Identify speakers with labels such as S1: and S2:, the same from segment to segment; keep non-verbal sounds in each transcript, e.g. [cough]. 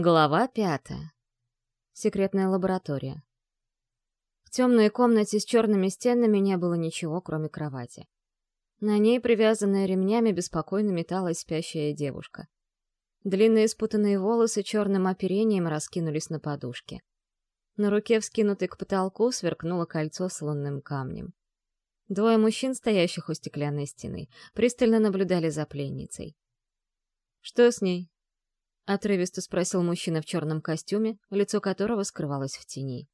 S1: Глава пятая. Секретная лаборатория. В темной комнате с черными стенами не было ничего, кроме кровати. На ней, привязанная ремнями, беспокойно металась спящая девушка. Длинные спутанные волосы черным оперением раскинулись на подушке. На руке, вскинутой к потолку, сверкнуло кольцо с лунным камнем. Двое мужчин, стоящих у стеклянной стены, пристально наблюдали за пленницей. «Что с ней?» — отрывисто спросил мужчина в черном костюме, лицо которого скрывалось в тени.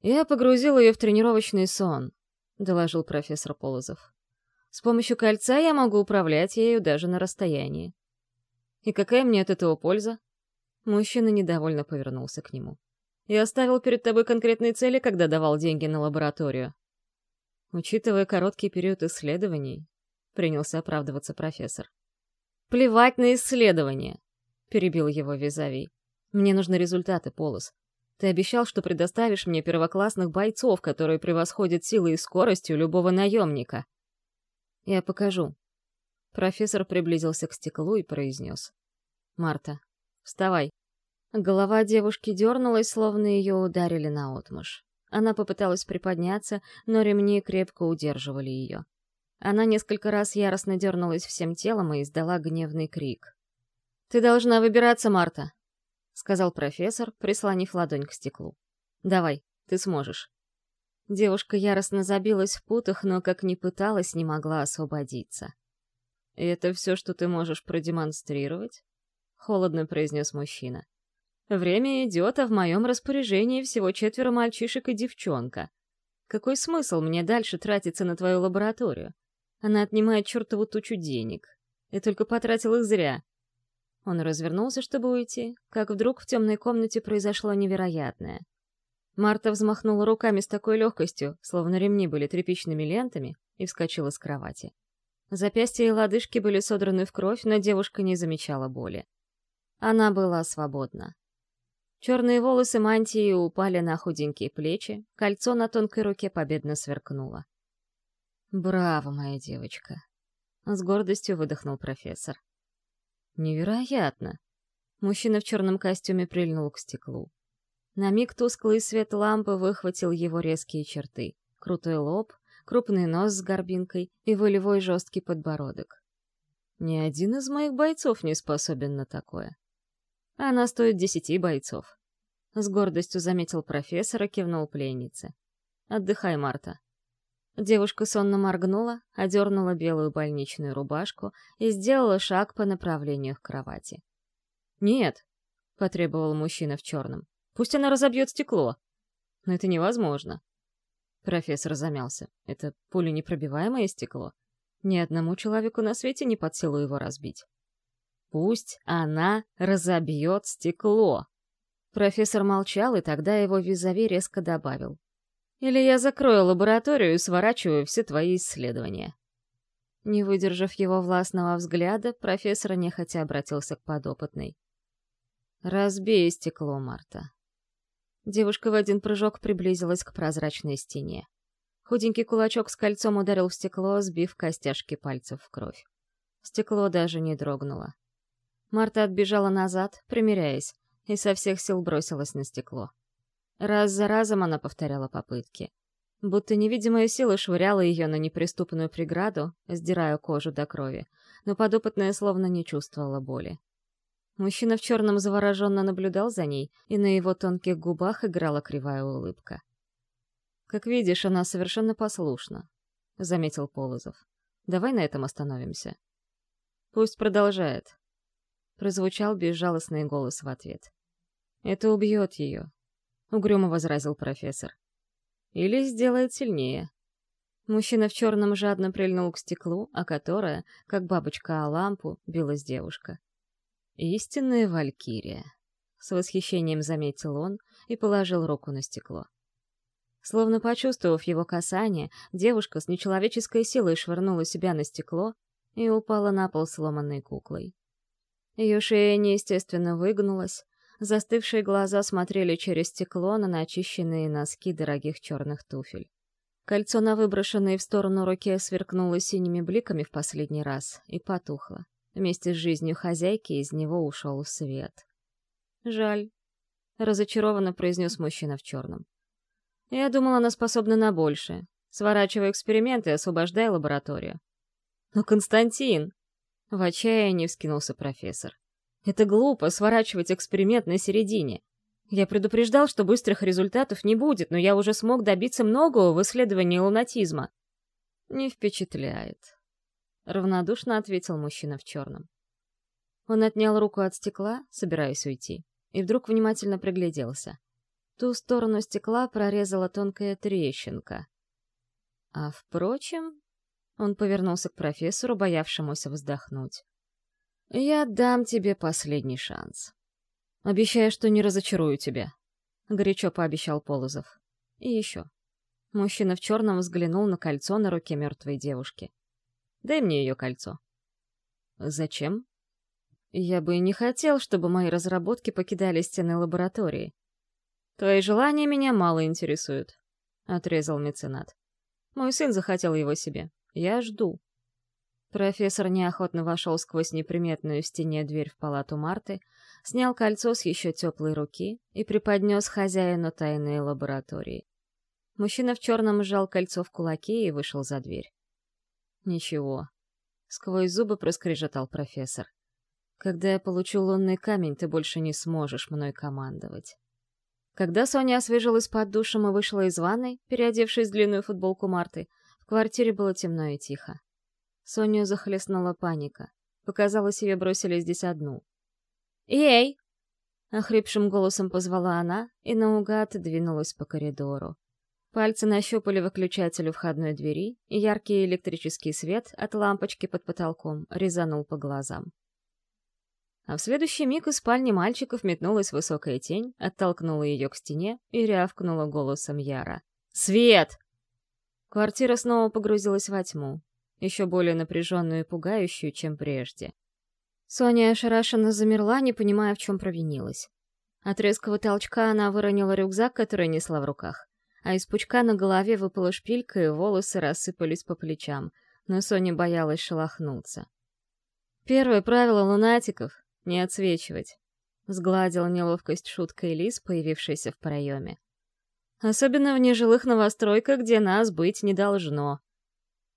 S1: «Я погрузил ее в тренировочный сон», — доложил профессор Полозов. «С помощью кольца я могу управлять ею даже на расстоянии». «И какая мне от этого польза?» Мужчина недовольно повернулся к нему. «Я ставил перед тобой конкретные цели, когда давал деньги на лабораторию». Учитывая короткий период исследований, принялся оправдываться профессор. «Плевать на исследования!» — перебил его Визави. «Мне нужны результаты, Полос. Ты обещал, что предоставишь мне первоклассных бойцов, которые превосходят силой и скоростью любого наемника. Я покажу. Профессор приблизился к стеклу и произнес. «Марта, вставай». Голова девушки дернулась, словно ее ударили наотмашь. Она попыталась приподняться, но ремни крепко удерживали ее. Она несколько раз яростно дернулась всем телом и издала гневный крик. «Ты должна выбираться, Марта!» — сказал профессор, прислонив ладонь к стеклу. «Давай, ты сможешь». Девушка яростно забилась в путах, но как ни пыталась, не могла освободиться. «И это все, что ты можешь продемонстрировать?» — холодно произнес мужчина. «Время идет, а в моем распоряжении всего четверо мальчишек и девчонка. Какой смысл мне дальше тратиться на твою лабораторию? Она отнимает чертову тучу денег. Я только потратил их зря. Он развернулся, чтобы уйти, как вдруг в темной комнате произошло невероятное. Марта взмахнула руками с такой легкостью, словно ремни были тряпичными лентами, и вскочила с кровати. Запястья и лодыжки были содраны в кровь, но девушка не замечала боли. Она была свободна. Черные волосы мантии упали на худенькие плечи, кольцо на тонкой руке победно сверкнуло. «Браво, моя девочка!» — с гордостью выдохнул профессор. Невероятно. Мужчина в черном костюме прильнул к стеклу. На миг тусклый свет лампы выхватил его резкие черты. Крутой лоб, крупный нос с горбинкой и волевой жесткий подбородок. Ни один из моих бойцов не способен на такое. Она стоит десяти бойцов. С гордостью заметил профессор и кивнул пленнице. «Отдыхай, Марта. Девушка сонно моргнула, одернула белую больничную рубашку и сделала шаг по направлению к кровати. «Нет», — потребовал мужчина в черном, — «пусть она разобьет стекло». «Но это невозможно». Профессор замялся. «Это пуленепробиваемое стекло. Ни одному человеку на свете не под силу его разбить». «Пусть она разобьет стекло». Профессор молчал, и тогда его визави резко добавил. Или я закрою лабораторию и сворачиваю все твои исследования». Не выдержав его властного взгляда, профессор нехотя обратился к подопытной. «Разбей стекло, Марта». Девушка в один прыжок приблизилась к прозрачной стене. Худенький кулачок с кольцом ударил в стекло, сбив костяшки пальцев в кровь. Стекло даже не дрогнуло. Марта отбежала назад, примиряясь, и со всех сил бросилась на стекло. Раз за разом она повторяла попытки. Будто невидимая сила швыряла ее на неприступную преграду, сдирая кожу до крови, но подопытная словно не чувствовала боли. Мужчина в черном завороженно наблюдал за ней, и на его тонких губах играла кривая улыбка. «Как видишь, она совершенно послушна», — заметил Полозов. «Давай на этом остановимся». «Пусть продолжает», — прозвучал безжалостный голос в ответ. «Это убьет ее, — угрюмо возразил профессор. «Или сделает сильнее». Мужчина в черном жадно прильнул к стеклу, а которое, как бабочка о лампу, билась девушка. «Истинная валькирия», — с восхищением заметил он и положил руку на стекло. Словно почувствовав его касание, девушка с нечеловеческой силой швырнула себя на стекло и упала на пол сломанной куклой. Ее шея неестественно выгнулась, Застывшие глаза смотрели через стекло на начищенные носки дорогих черных туфель. Кольцо на выброшенной в сторону руке сверкнуло синими бликами в последний раз и потухло. Вместе с жизнью хозяйки из него ушел свет. Жаль. Разочарованно произнес мужчина в черном. Я думал, она способна на большее. Сворачивай эксперименты и освобождай лабораторию. Но Константин! В отчаянии вскинулся профессор. Это глупо, сворачивать эксперимент на середине. Я предупреждал, что быстрых результатов не будет, но я уже смог добиться многого в исследовании лунатизма. Не впечатляет. Равнодушно ответил мужчина в черном. Он отнял руку от стекла, собираясь уйти, и вдруг внимательно пригляделся. Ту сторону стекла прорезала тонкая трещинка. А впрочем, он повернулся к профессору, боявшемуся вздохнуть. «Я дам тебе последний шанс. Обещаю, что не разочарую тебя», — горячо пообещал Полозов. «И еще». Мужчина в черном взглянул на кольцо на руке мертвой девушки. «Дай мне ее кольцо». «Зачем?» «Я бы не хотел, чтобы мои разработки покидали стены лаборатории. Твои желания меня мало интересуют», — отрезал меценат. «Мой сын захотел его себе. Я жду». Профессор неохотно вошел сквозь неприметную в стене дверь в палату Марты, снял кольцо с еще теплой руки и преподнес хозяину тайной лаборатории. Мужчина в черном сжал кольцо в кулаке и вышел за дверь. «Ничего», — сквозь зубы проскрежетал профессор. «Когда я получу лунный камень, ты больше не сможешь мной командовать». Когда Соня освежилась под душем и вышла из ванной, переодевшись в длинную футболку Марты, в квартире было темно и тихо. Соню захлестнула паника. Показалось, ее бросили здесь одну. «Эй!» — охрипшим голосом позвала она и наугад двинулась по коридору. Пальцы нащупали выключатель у входной двери, и яркий электрический свет от лампочки под потолком резанул по глазам. А в следующий миг из спальни мальчиков метнулась высокая тень, оттолкнула ее к стене и рявкнула голосом Яра. «Свет!» Квартира снова погрузилась во тьму, еще более напряженную и пугающую, чем прежде. Соня ошарашенно замерла, не понимая, в чем провинилась. От резкого толчка она выронила рюкзак, который несла в руках, а из пучка на голове выпала шпилька, и волосы рассыпались по плечам, но Соня боялась шелохнуться. Первое правило лунатиков — не отсвечивать. Сгладил неловкость шуткой Лис, появившейся в проеме. Особенно в нежилых новостройках, где нас быть не должно.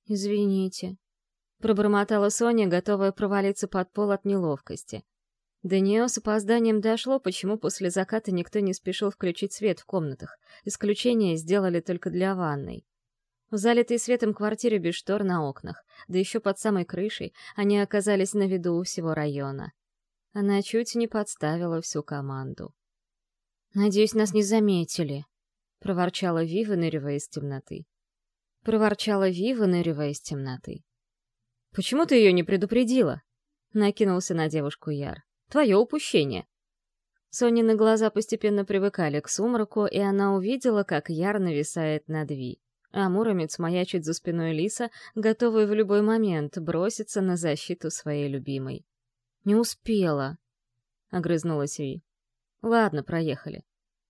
S1: «Извините», — пробормотала Соня, готовая провалиться под пол от неловкости. До нее с опозданием дошло, почему после заката никто не спешил включить свет в комнатах. Исключение сделали только для ванной. В залитой светом квартире без штор на окнах, да еще под самой крышей, они оказались на виду у всего района. Она чуть не подставила всю команду. «Надеюсь, нас не заметили», — проворчала Ви, выныривая из темноты. Проворчала Ви, выныривая из темноты. «Почему ты ее не предупредила?» — накинулся на девушку Яр. «Твое упущение». Сонины глаза постепенно привыкали к сумраку, и она увидела, как Яр нависает над Ви. А Муромец маячит за спиной Лиса, готовый в любой момент броситься на защиту своей любимой. «Не успела», — огрызнулась Ви. «Ладно, проехали.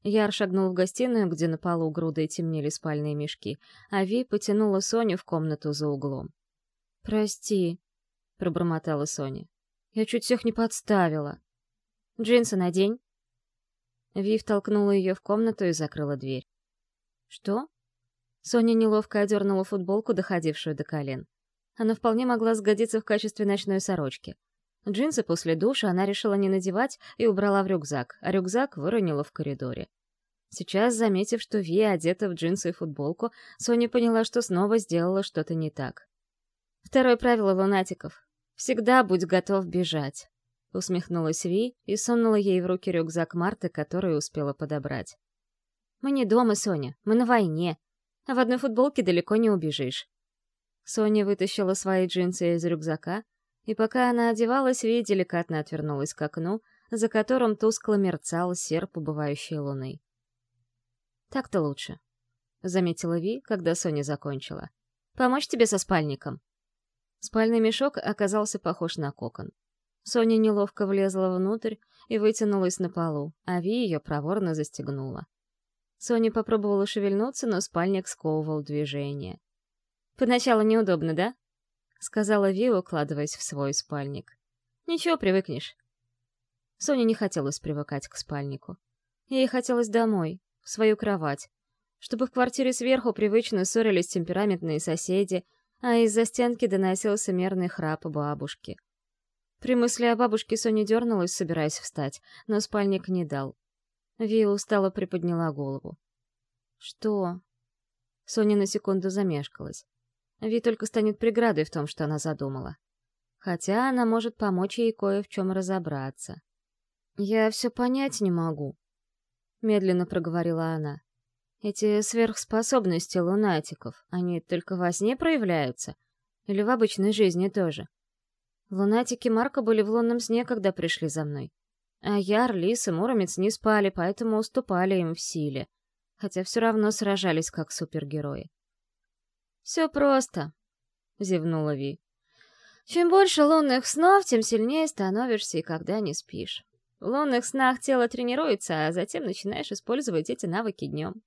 S1: Яр шагнул в гостиную, где на полу грудой темнели спальные мешки, а Ви потянула Соню в комнату за углом. «Прости», — пробормотала Соня. «Я чуть всех не подставила. Джинсы надень». Ви втолкнула ее в комнату и закрыла дверь. «Что?» Соня неловко одернула футболку, доходившую до колен. Она вполне могла сгодиться в качестве ночной сорочки. Джинсы после душа она решила не надевать и убрала в рюкзак, а рюкзак выронила в коридоре. Сейчас, заметив, что Ви одета в джинсы и футболку, Соня поняла, что снова сделала что-то не так. «Второе правило лунатиков. Всегда будь готов бежать», — усмехнулась Ви и сунула ей в руки рюкзак Марты, который успела подобрать. «Мы не дома, Соня, мы на войне, а в одной футболке далеко не убежишь». Соня вытащила свои джинсы из рюкзака, и пока она одевалась, Ви деликатно отвернулась к окну, за которым тускло мерцал серп убывающей луны. «Так-то лучше», — заметила Ви, когда Соня закончила. «Помочь тебе со спальником?» Спальный мешок оказался похож на кокон. Соня неловко влезла внутрь и вытянулась на полу, а Ви ее проворно застегнула. Соня попробовала шевельнуться, но спальник сковывал движение. «Поначалу неудобно, да?» — сказала Ви, укладываясь в свой спальник. «Ничего, привыкнешь». Соне не хотелось привыкать к спальнику. Ей хотелось домой, в свою кровать, чтобы в квартире сверху привычно ссорились темпераментные соседи, а из-за стенки доносился мерный храп бабушки. При мысли о бабушке Соня дернулась, собираясь встать, но спальник не дал. Ви устало приподняла голову. «Что?» Соня на секунду замешкалась. Ви только станет преградой в том, что она задумала. Хотя она может помочь ей кое в чем разобраться. «Я все понять не могу», — медленно проговорила она. «Эти сверхспособности лунатиков, они только во сне проявляются? Или в обычной жизни тоже?» Лунатики Марка были в лунном сне, когда пришли за мной. А Яр, Лис и Муромец не спали, поэтому уступали им в силе. Хотя все равно сражались как супергерои. «Все просто», — зевнула Ви. «Чем больше лунных снов, тем сильнее становишься и когда не спишь. В лунных снах тело тренируется, а затем начинаешь использовать эти навыки днем».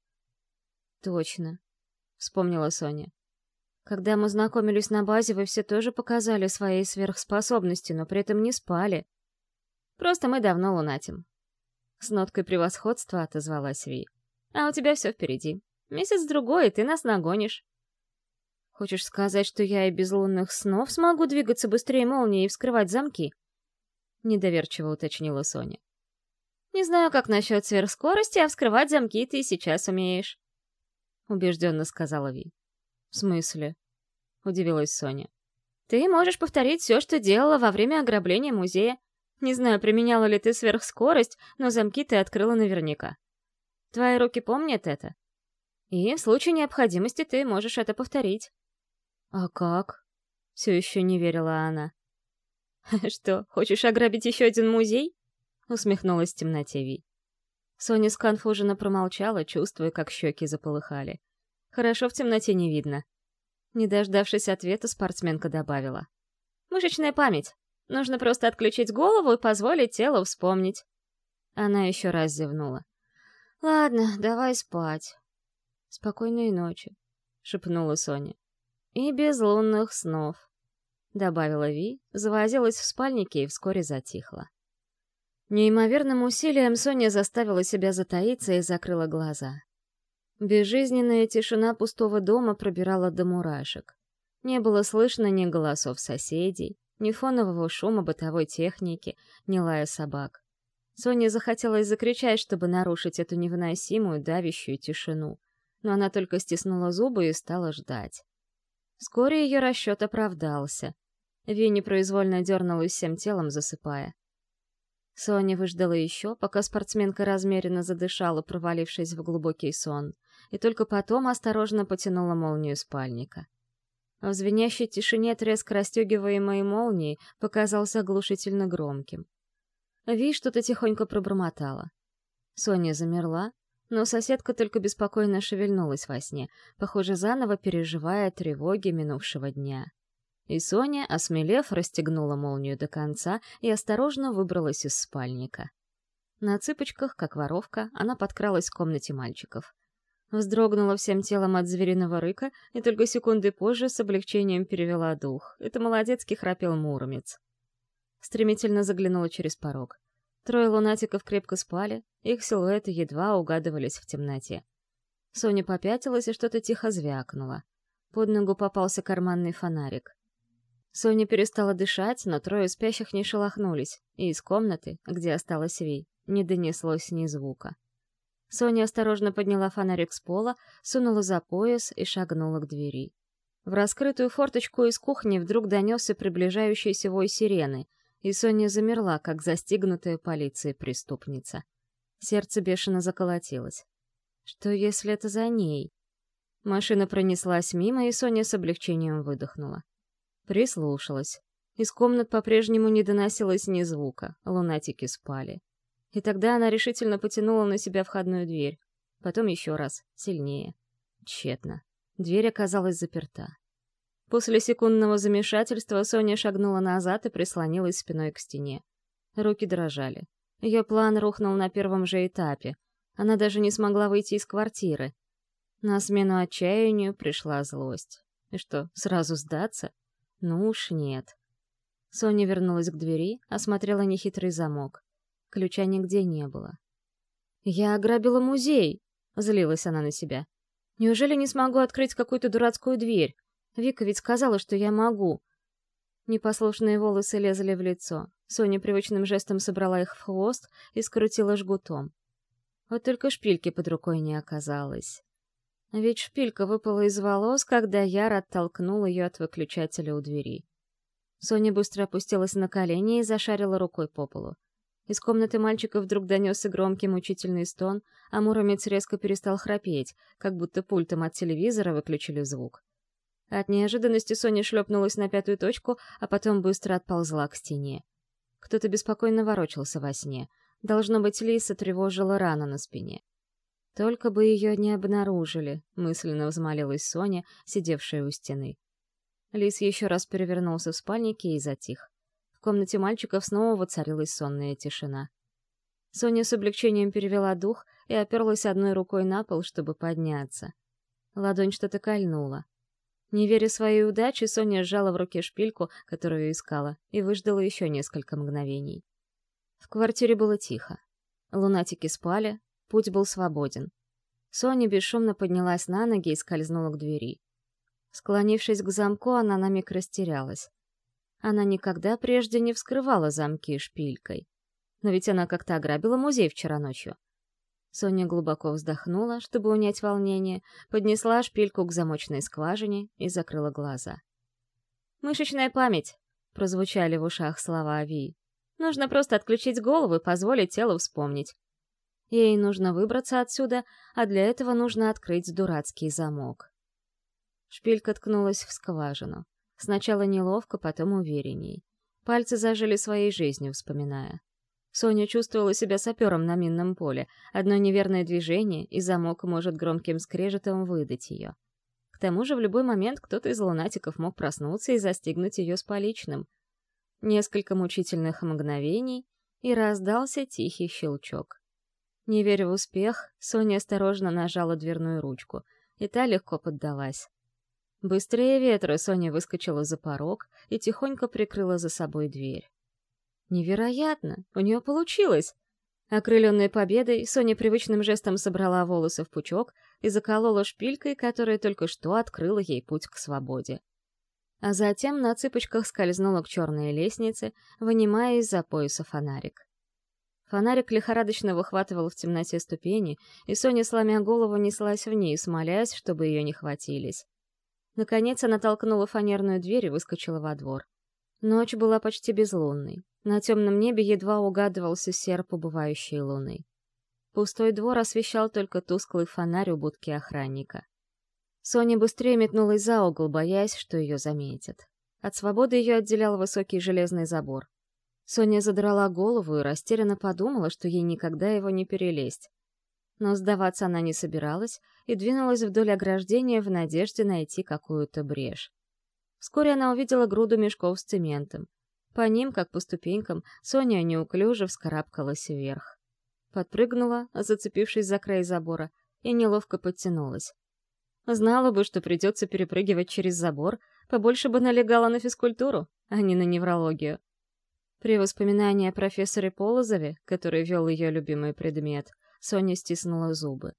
S1: «Точно», — вспомнила Соня. Когда мы знакомились на базе, вы все тоже показали свои сверхспособности, но при этом не спали. Просто мы давно лунатим. С ноткой превосходства отозвалась Ви. А у тебя все впереди. Месяц-другой, и ты нас нагонишь. Хочешь сказать, что я и без лунных снов смогу двигаться быстрее молнии и вскрывать замки? Недоверчиво уточнила Соня. Не знаю, как насчет сверхскорости, а вскрывать замки ты и сейчас умеешь. Убежденно сказала Ви. В смысле? — удивилась Соня. «Ты можешь повторить все, что делала во время ограбления музея. Не знаю, применяла ли ты сверхскорость, но замки ты открыла наверняка. Твои руки помнят это. И в случае необходимости ты можешь это повторить». «А как?» — все еще не верила она. [laughs] «Что, хочешь ограбить еще один музей?» — усмехнулась в темноте Ви. Соня сконфуженно промолчала, чувствуя, как щеки заполыхали. Хорошо в темноте не видно. Не дождавшись ответа, спортсменка добавила. «Мышечная память. Нужно просто отключить голову и позволить телу вспомнить». Она еще раз зевнула. «Ладно, давай спать». «Спокойной ночи», — шепнула Соня. «И без лунных снов», — добавила Ви, завозилась в спальнике и вскоре затихла. Неимоверным усилием Соня заставила себя затаиться и закрыла глаза. Безжизненная тишина пустого дома пробирала до мурашек. Не было слышно ни голосов соседей, ни фонового шума бытовой техники, ни лая собак. Соне захотелось закричать, чтобы нарушить эту невыносимую, давящую тишину. Но она только стиснула зубы и стала ждать. Вскоре ее расчет оправдался. Ви непроизвольно дернулась всем телом, засыпая. Соня выждала еще, пока спортсменка размеренно задышала, провалившись в глубокий сон — и только потом осторожно потянула молнию спальника. В звенящей тишине треск расстегиваемой молнии показался оглушительно громким. Ви что-то тихонько пробормотала. Соня замерла, но соседка только беспокойно шевельнулась во сне, похоже, заново переживая тревоги минувшего дня. И Соня, осмелев, расстегнула молнию до конца и осторожно выбралась из спальника. На цыпочках, как воровка, она подкралась в комнате мальчиков. Вздрогнула всем телом от звериного рыка и только секунды позже с облегчением перевела дух. Это молодецкий храпел Муромец. Стремительно заглянула через порог. Трое лунатиков крепко спали, их силуэты едва угадывались в темноте. Соня попятилась и что-то тихо звякнула. Под ногу попался карманный фонарик. Соня перестала дышать, но трое спящих не шелохнулись, и из комнаты, где осталась Ви, не донеслось ни звука. Соня осторожно подняла фонарик с пола, сунула за пояс и шагнула к двери. В раскрытую форточку из кухни вдруг донесся приближающийся вой сирены, и Соня замерла, как застигнутая полицией преступница. Сердце бешено заколотилось. Что, если это за ней? Машина пронеслась мимо, и Соня с облегчением выдохнула. Прислушалась. Из комнат по-прежнему не доносилось ни звука, лунатики спали. И тогда она решительно потянула на себя входную дверь. Потом еще раз, сильнее. Тщетно. Дверь оказалась заперта. После секундного замешательства Соня шагнула назад и прислонилась спиной к стене. Руки дрожали. Ее план рухнул на первом же этапе. Она даже не смогла выйти из квартиры. На смену отчаянию пришла злость. И что, сразу сдаться? Ну уж нет. Соня вернулась к двери, осмотрела нехитрый замок. Ключа нигде не было. «Я ограбила музей!» — злилась она на себя. «Неужели не смогу открыть какую-то дурацкую дверь? Вика ведь сказала, что я могу». Непослушные волосы лезли в лицо. Соня привычным жестом собрала их в хвост и скрутила жгутом. Вот только шпильки под рукой не оказалось. Ведь шпилька выпала из волос, когда Яр оттолкнул ее от выключателя у двери. Соня быстро опустилась на колени и зашарила рукой по полу. Из комнаты мальчика вдруг донесся громкий мучительный стон, а Муромец резко перестал храпеть, как будто пультом от телевизора выключили звук. От неожиданности Соня шлепнулась на пятую точку, а потом быстро отползла к стене. Кто-то беспокойно ворочался во сне. Должно быть, Лиса тревожила рана на спине. Только бы ее не обнаружили, мысленно взмолилась Соня, сидевшая у стены. Лис еще раз перевернулся в спальнике и затих. В комнате мальчиков снова воцарилась сонная тишина. Соня с облегчением перевела дух и оперлась одной рукой на пол, чтобы подняться. Ладонь что-то кольнула. Не веря своей удаче, Соня сжала в руке шпильку, которую искала, и выждала еще несколько мгновений. В квартире было тихо. Лунатики спали, путь был свободен. Соня бесшумно поднялась на ноги и скользнула к двери. Склонившись к замку, она на миг растерялась. Она никогда прежде не вскрывала замки шпилькой. Но ведь она как-то ограбила музей вчера ночью. Соня глубоко вздохнула, чтобы унять волнение, поднесла шпильку к замочной скважине и закрыла глаза. «Мышечная память!» — прозвучали в ушах слова Ави. «Нужно просто отключить голову и позволить телу вспомнить. Ей нужно выбраться отсюда, а для этого нужно открыть дурацкий замок». Шпилька ткнулась в скважину. Сначала неловко, потом уверенней. Пальцы зажили своей жизнью, вспоминая. Соня чувствовала себя сапером на минном поле. Одно неверное движение, и замок может громким скрежетом выдать ее. К тому же в любой момент кто-то из лунатиков мог проснуться и застигнуть ее с поличным. Несколько мучительных мгновений, и раздался тихий щелчок. Не веря в успех, Соня осторожно нажала дверную ручку, и та легко поддалась. Быстрее ветра Соня выскочила за порог и тихонько прикрыла за собой дверь. Невероятно! У нее получилось! Окрыленная победой, Соня привычным жестом собрала волосы в пучок и заколола шпилькой, которая только что открыла ей путь к свободе. А затем на цыпочках скользнула к черной лестнице, вынимая из-за пояса фонарик. Фонарик лихорадочно выхватывал в темноте ступени, и Соня, сломя голову, неслась вниз, молясь, чтобы ее не хватились. Наконец она толкнула фанерную дверь и выскочила во двор. Ночь была почти безлунной. На темном небе едва угадывался серп убывающей луны. Пустой двор освещал только тусклый фонарь у будки охранника. Соня быстрее метнулась за угол, боясь, что ее заметят. От свободы ее отделял высокий железный забор. Соня задрала голову и растерянно подумала, что ей никогда его не перелезть. Но сдаваться она не собиралась и двинулась вдоль ограждения в надежде найти какую-то брешь. Вскоре она увидела груду мешков с цементом. По ним, как по ступенькам, Соня неуклюже вскарабкалась вверх. Подпрыгнула, зацепившись за край забора, и неловко подтянулась. Знала бы, что придется перепрыгивать через забор, побольше бы налегала на физкультуру, а не на неврологию. При воспоминании о профессоре Полозове, который вел ее любимый предмет, Соня стиснула зубы.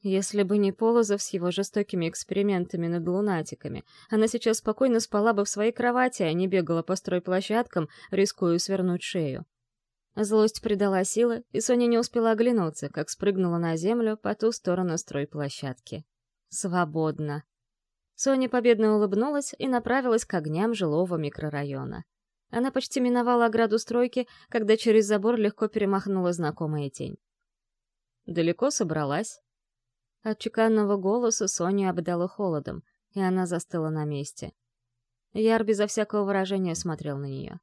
S1: Если бы не Полозов с его жестокими экспериментами над лунатиками, она сейчас спокойно спала бы в своей кровати, а не бегала по стройплощадкам, рискуя свернуть шею. Злость придала силы, и Соня не успела оглянуться, как спрыгнула на землю по ту сторону стройплощадки. Свободно. Соня победно улыбнулась и направилась к огням жилого микрорайона. Она почти миновала ограду стройки, когда через забор легко перемахнула знакомая тень. Далеко собралась. От чеканного голоса Соню обдало холодом, и она застыла на месте. Яр безо всякого выражения смотрел на нее.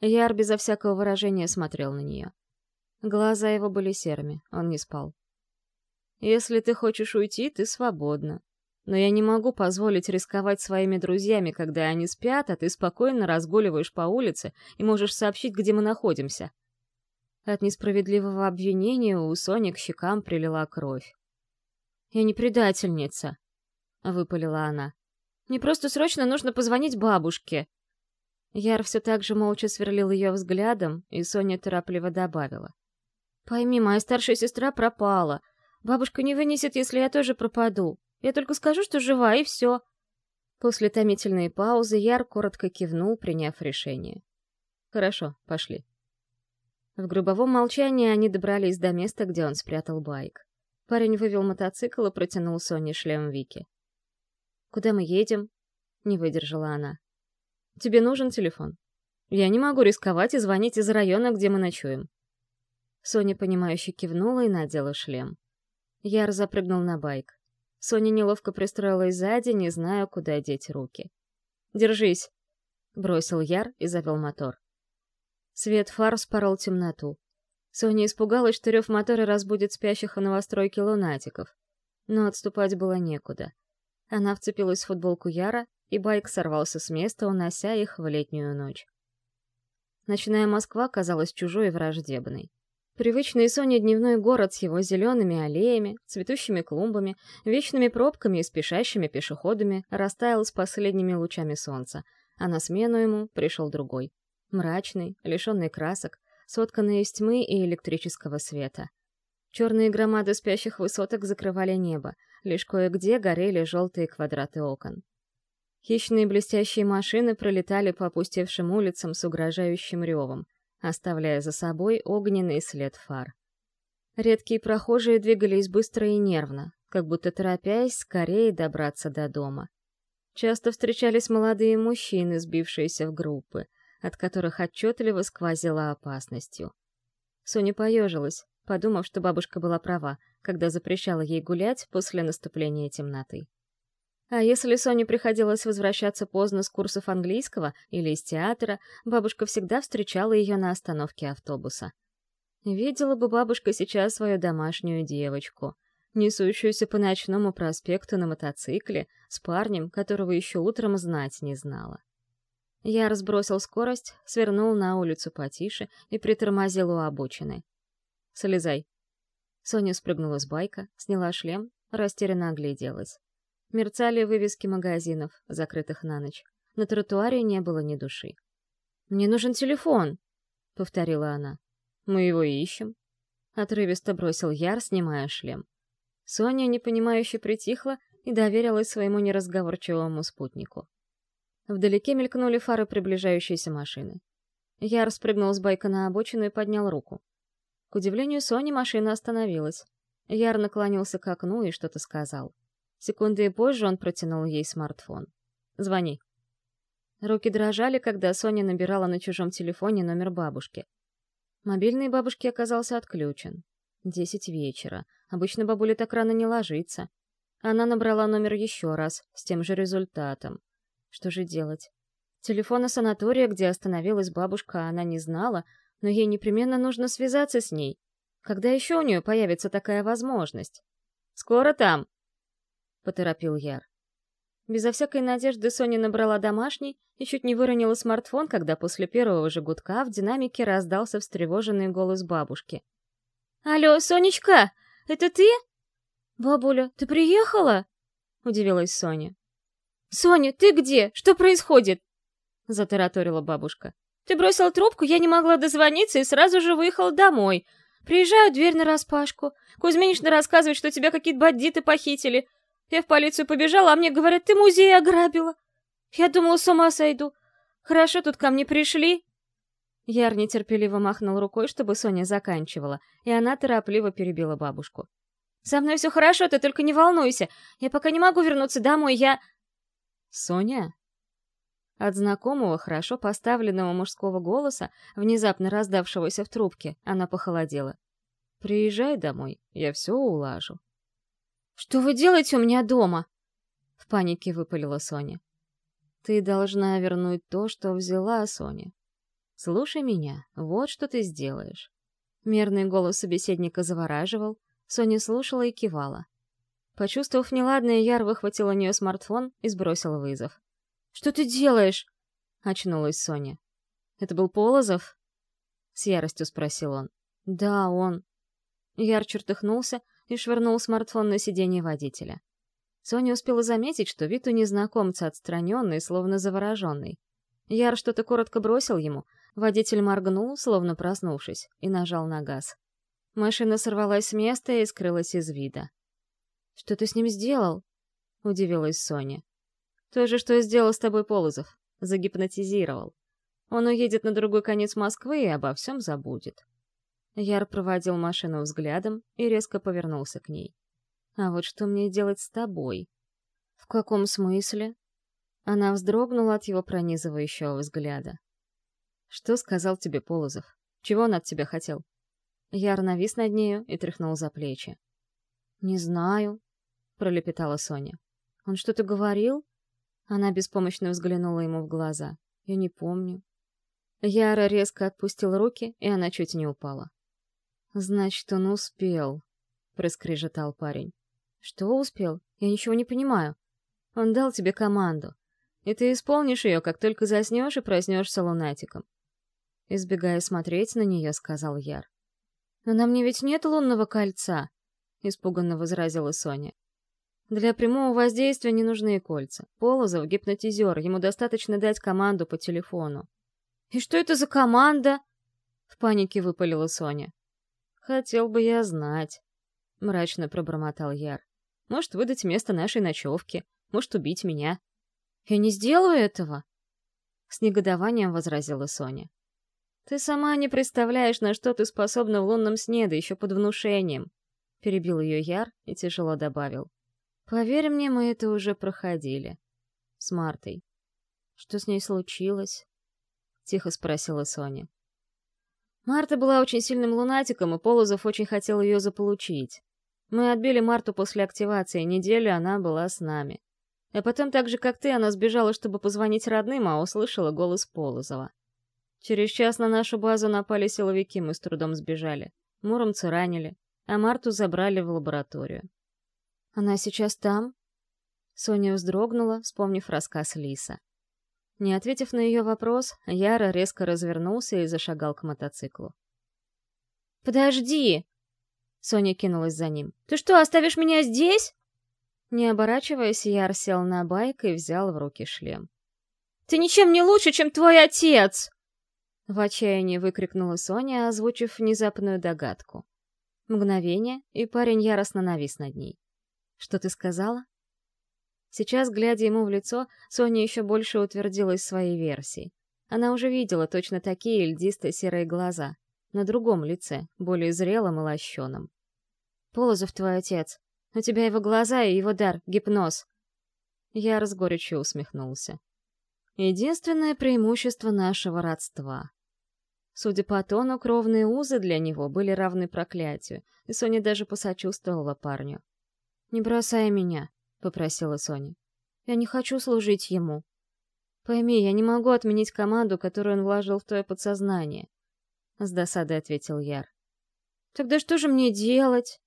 S1: Яр безо всякого выражения смотрел на нее. Глаза его были серыми, он не спал. «Если ты хочешь уйти, ты свободна. Но я не могу позволить рисковать своими друзьями, когда они спят, а ты спокойно разгуливаешь по улице и можешь сообщить, где мы находимся». От несправедливого обвинения у Сони к щекам прилила кровь. «Я не предательница», — выпалила она. «Мне просто срочно нужно позвонить бабушке». Яр все так же молча сверлил ее взглядом, и Соня торопливо добавила. «Пойми, моя старшая сестра пропала. Бабушка не вынесет, если я тоже пропаду. Я только скажу, что жива, и все». После томительной паузы Яр коротко кивнул, приняв решение. «Хорошо, пошли». В грубовом молчании они добрались до места, где он спрятал байк. Парень вывел мотоцикл и протянул Соне шлем Вики. «Куда мы едем?» — не выдержала она. «Тебе нужен телефон?» «Я не могу рисковать и звонить из района, где мы ночуем». Соня, понимающе кивнула и надела шлем. Яр запрыгнул на байк. Соня неловко пристроилась сзади, не зная, куда деть руки. «Держись!» — бросил Яр и завел мотор. Свет фар спорол темноту. Соня испугалась, что рев мотора разбудит спящих в новостройке лунатиков. Но отступать было некуда. Она вцепилась в футболку Яра, и байк сорвался с места, унося их в летнюю ночь. Ночная Москва казалась чужой и враждебной. Привычный Соне дневной город с его зелеными аллеями, цветущими клумбами, вечными пробками и спешащими пешеходами растаял с последними лучами солнца, а на смену ему пришел другой. Мрачный, лишенный красок, сотканный из тьмы и электрического света. Черные громады спящих высоток закрывали небо, лишь кое-где горели желтые квадраты окон. Хищные блестящие машины пролетали по опустевшим улицам с угрожающим ревом — оставляя за собой огненный след фар. Редкие прохожие двигались быстро и нервно, как будто торопясь скорее добраться до дома. Часто встречались молодые мужчины, сбившиеся в группы, от которых отчетливо сквозила опасностью. Соня поежилась, подумав, что бабушка была права, когда запрещала ей гулять после наступления темноты. А если Соне приходилось возвращаться поздно с курсов английского или из театра, бабушка всегда встречала ее на остановке автобуса. Видела бы бабушка сейчас свою домашнюю девочку, несущуюся по ночному проспекту на мотоцикле с парнем, которого еще утром знать не знала. Я разбросил скорость, свернул на улицу потише и притормозил у обочины. «Слезай». Соня спрыгнула с байка, сняла шлем, растерянно огляделась. Мерцали вывески магазинов, закрытых на ночь. На тротуаре не было ни души. «Мне нужен телефон», — повторила она. «Мы его ищем», — отрывисто бросил Яр, снимая шлем. Соня, непонимающе притихла и доверилась своему неразговорчивому спутнику. Вдалеке мелькнули фары приближающейся машины. Яр спрыгнул с байка на обочину и поднял руку. К удивлению Сони, машина остановилась. Яр наклонился к окну и что-то сказал. Секунды позже он протянул ей смартфон. «Звони». Руки дрожали, когда Соня набирала на чужом телефоне номер бабушки. Мобильный бабушки оказался отключен. Десять вечера. Обычно бабуля так рано не ложится. Она набрала номер еще раз, с тем же результатом. Что же делать? Телефона санатория, где остановилась бабушка, она не знала, но ей непременно нужно связаться с ней. Когда еще у нее появится такая возможность? «Скоро там!» — поторопил Яр. Безо всякой надежды Соня набрала домашний и чуть не выронила смартфон, когда после первого же гудка в динамике раздался встревоженный голос бабушки. «Алло, Сонечка, это ты?» «Бабуля, ты приехала?» — удивилась Соня. «Соня, ты где? Что происходит?» — затараторила бабушка. «Ты бросила трубку, я не могла дозвониться и сразу же выехала домой. Приезжаю, дверь нараспашку. Кузьминична рассказывает, что тебя какие-то бандиты похитили. Я в полицию побежала, а мне говорят, ты музей ограбила. Я думала, с ума сойду. Хорошо тут ко мне пришли. Яр нетерпеливо махнул рукой, чтобы Соня заканчивала, и она торопливо перебила бабушку. «Со мной все хорошо, ты только не волнуйся. Я пока не могу вернуться домой, я...» «Соня?» От знакомого, хорошо поставленного мужского голоса, внезапно раздавшегося в трубке, она похолодела. «Приезжай домой, я все улажу». «Что вы делаете у меня дома?» В панике выпалила Соня. «Ты должна вернуть то, что взяла, Соня. Слушай меня, вот что ты сделаешь». Мерный голос собеседника завораживал, Соня слушала и кивала. Почувствовав неладное, Яр выхватил у нее смартфон и сбросил вызов. «Что ты делаешь?» — очнулась Соня. «Это был Полозов?» — с яростью спросил он. «Да, он». Яр чертыхнулся, и швырнул смартфон на сиденье водителя. Соня успела заметить, что вид у незнакомца отстраненный, словно завороженный. Яр что-то коротко бросил ему, водитель моргнул, словно проснувшись, и нажал на газ. Машина сорвалась с места и скрылась из вида. «Что ты с ним сделал?» — удивилась Соня. «То же, что сделал с тобой Полозов. Загипнотизировал. Он уедет на другой конец Москвы и обо всем забудет». Яр проводил машину взглядом и резко повернулся к ней. «А вот что мне делать с тобой?» «В каком смысле?» Она вздрогнула от его пронизывающего взгляда. «Что сказал тебе Полозов? Чего он от тебя хотел?» Яр навис над нею и тряхнул за плечи. «Не знаю», — пролепетала Соня. «Он что-то говорил?» Она беспомощно взглянула ему в глаза. «Я не помню». Яра резко отпустил руки, и она чуть не упала. «Значит, он успел», — проскрежетал парень. «Что успел? Я ничего не понимаю. Он дал тебе команду, и ты исполнишь ее, как только заснешь и проснешься лунатиком». Избегая смотреть на нее, сказал Яр. «Но на мне ведь нет лунного кольца», — испуганно возразила Соня. «Для прямого воздействия не нужны кольца. Полозов — гипнотизер, ему достаточно дать команду по телефону». «И что это за команда?» — в панике выпалила Соня. «Хотел бы я знать», — мрачно пробормотал Яр. «Может, выдать место нашей ночевки, может, убить меня». «Я не сделаю этого!» С негодованием возразила Соня. «Ты сама не представляешь, на что ты способна в лунном сне, да еще под внушением!» Перебил ее Яр и тяжело добавил. «Поверь мне, мы это уже проходили. С Мартой. Что с ней случилось?» Тихо спросила Соня. Марта была очень сильным лунатиком, и Полозов очень хотел ее заполучить. Мы отбили Марту после активации, неделю она была с нами. А потом, так же как ты, она сбежала, чтобы позвонить родным, а услышала голос Полозова. Через час на нашу базу напали силовики, мы с трудом сбежали. Муромцы ранили, а Марту забрали в лабораторию. «Она сейчас там?» Соня вздрогнула, вспомнив рассказ Лиса. Не ответив на ее вопрос, Яра резко развернулся и зашагал к мотоциклу.
S2: «Подожди!» Соня кинулась за ним. «Ты что, оставишь меня здесь?»
S1: Не оборачиваясь, Яр сел на байк и взял в руки шлем.
S2: «Ты ничем не лучше, чем твой отец!»
S1: В отчаянии выкрикнула Соня, озвучив внезапную догадку. Мгновение, и парень яростно навис над ней. «Что ты сказала?» Сейчас, глядя ему в лицо, Соня еще больше утвердилась в своей версии. Она уже видела точно такие льдисто-серые глаза, на другом лице, более зрелом и лощеном. «Полозов твой отец. У тебя его глаза и его дар — гипноз». Я с усмехнулся. Единственное преимущество нашего родства. Судя по тону, кровные узы для него были равны проклятию, и Соня даже посочувствовала парню. «Не бросай меня», попросила Соня. «Я не хочу служить ему. Пойми, я не могу отменить команду, которую он вложил в твое подсознание», — с досадой ответил Яр. «Тогда что же мне делать?»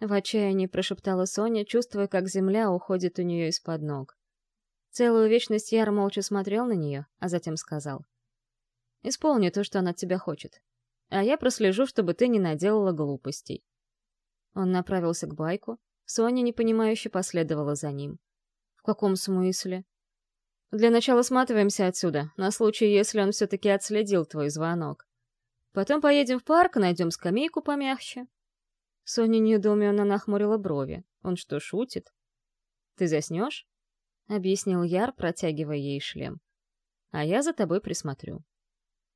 S1: В отчаянии прошептала Соня, чувствуя, как земля уходит у нее из-под ног. Целую вечность Яр молча смотрел на нее, а затем сказал. «Исполни то, что она от тебя хочет. А я прослежу, чтобы ты не наделала глупостей». Он направился к байку, Соня, непонимающе, последовала за ним. «В каком смысле?» «Для начала сматываемся отсюда, на случай, если он все-таки отследил твой звонок. Потом поедем в парк, найдем скамейку помягче». Соня недоуменно нахмурила брови. «Он что, шутит?» «Ты заснешь?» — объяснил Яр, протягивая ей шлем. «А я за тобой присмотрю».